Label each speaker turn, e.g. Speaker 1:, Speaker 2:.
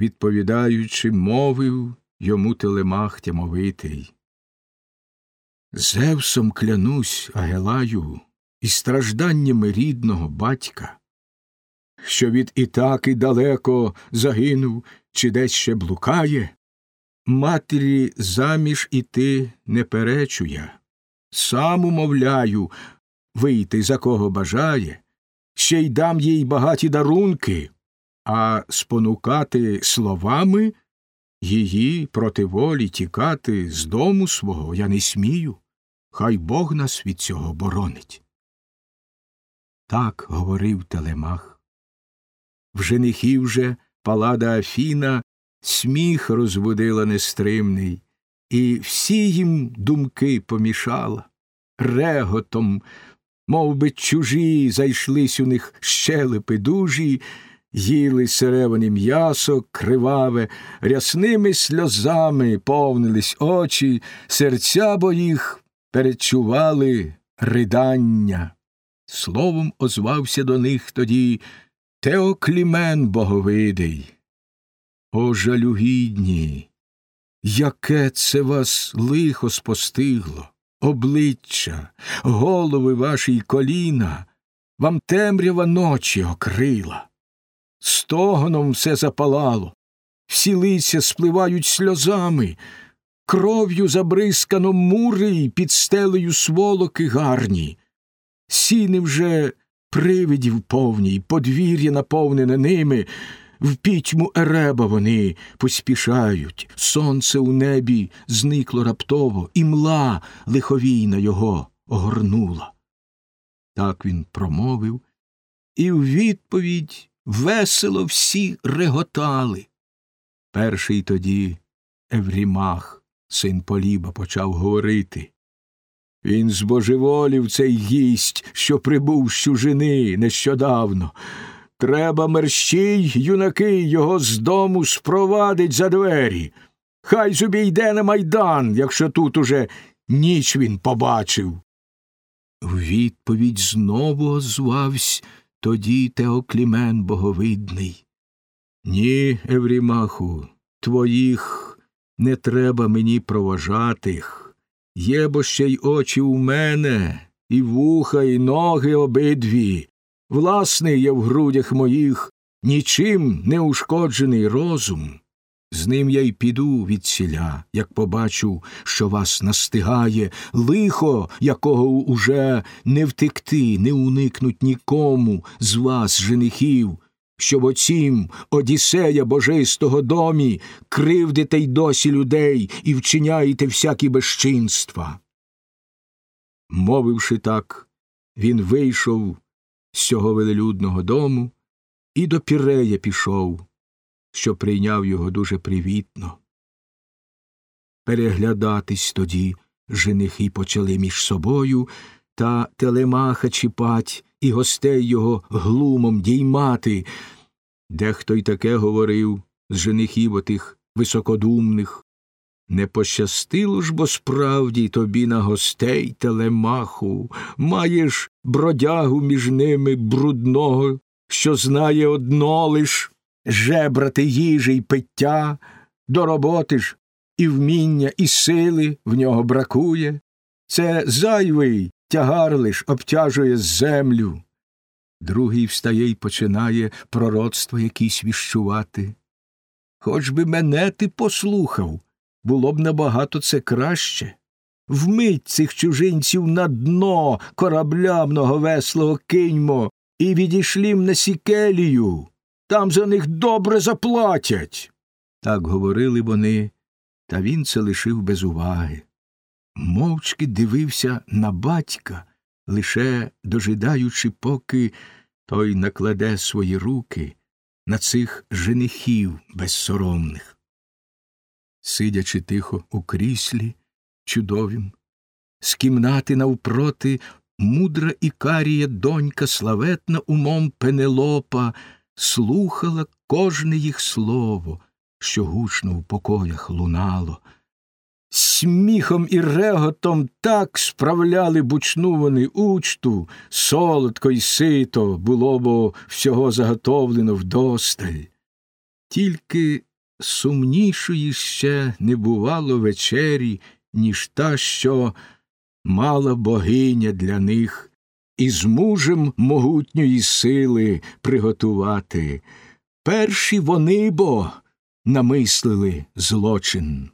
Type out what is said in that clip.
Speaker 1: відповідаючи, мовив йому телемах тямовитий. Зевсом клянусь, Агелаю, і стражданнями рідного батька, що від Ітаки далеко загинув чи десь ще блукає, матері заміж іти не перечу я, сам умовляю вийти за кого бажає, ще й дам їй багаті дарунки, а спонукати словами її проти волі тікати з дому свого я не смію, хай Бог нас від цього боронить. Так говорив Телемах. В женихів же палада Афіна сміх розбудила нестримний, і всі їм думки помішала, реготом, мов би чужі, зайшлись у них щелепи дужі, їли сиревані м'ясо криваве, рясними сльозами повнились очі, серця бо їх перечували ридання. Словом озвався до них тоді Теоклімен боговидий. О, жалюгідні, яке це вас лихо спостигло, обличчя, голови ваші й коліна, вам темрява ночі окрила. Стогоном все запалало, всі лиця спливають сльозами, кров'ю забризкано мури й під стелею сволоки гарні. Сіни вже привидів повні, подвір'я наповнене ними, в пітьму ереба вони поспішають, сонце у небі зникло раптово, і мла лиховійна його огорнула. Так він промовив, і в відповідь весело всі реготали. Перший тоді Еврімах, син Поліба, почав говорити. Він збожеволів цей гість, що прибув з чужини нещодавно. Треба мерщій, юнаки, його з дому спровадить за двері. Хай собі йде на майдан, якщо тут уже ніч він побачив. В відповідь знову озвався тоді Теоклімен боговидний. Ні, Еврімаху, твоїх не треба мені проважатих. Є бо ще й очі у мене, і вуха, і ноги обидві. Власний є в грудях моїх нічим не ушкоджений розум. З ним я й піду від ціля, як побачу, що вас настигає, лихо, якого уже не втекти, не уникнуть нікому з вас, женихів, щоб оцім Одіссея божистого домі кривдите й досі людей і вчиняєте всякі безчинства. Мовивши так, він вийшов з цього велелюдного дому і до Пірея пішов що прийняв його дуже привітно. Переглядатись тоді женихи почали між собою та телемаха чіпать і гостей його глумом діймати. Дехто й таке говорив з женихів отих високодумних. Не пощастило ж бо справді тобі на гостей телемаху, маєш бродягу між ними брудного, що знає одно лиш жебрати їжі й пиття, до роботи ж і вміння, і сили в нього бракує. Це зайвий тягар лиш обтяжує землю. Другий встає й починає пророцтво якісь віщувати. Хоч би мене ти послухав, було б набагато це краще. Вмить цих чужинців на дно корабля многовеслого киньмо і відішлім на сікелію. Там за них добре заплатять. Так говорили вони, та він це лишив без уваги. Мовчки дивився на батька, лише дожидаючи, поки той накладе свої руки на цих женихів безсоромних. Сидячи тихо у кріслі чудовім, з кімнати навпроти мудра Ікарія донька славетна умом Пенелопа слухала кожне їх слово, що гучно в покоях лунало. Сміхом і реготом так справляли бучну вони учту, солодко й сито було бо всього заготовлено вдосталь. Тільки сумнішої ще не бувало вечері, ніж та, що мала богиня для них, і з мужем могутньої сили приготувати. Перші вони бо намислили злочин.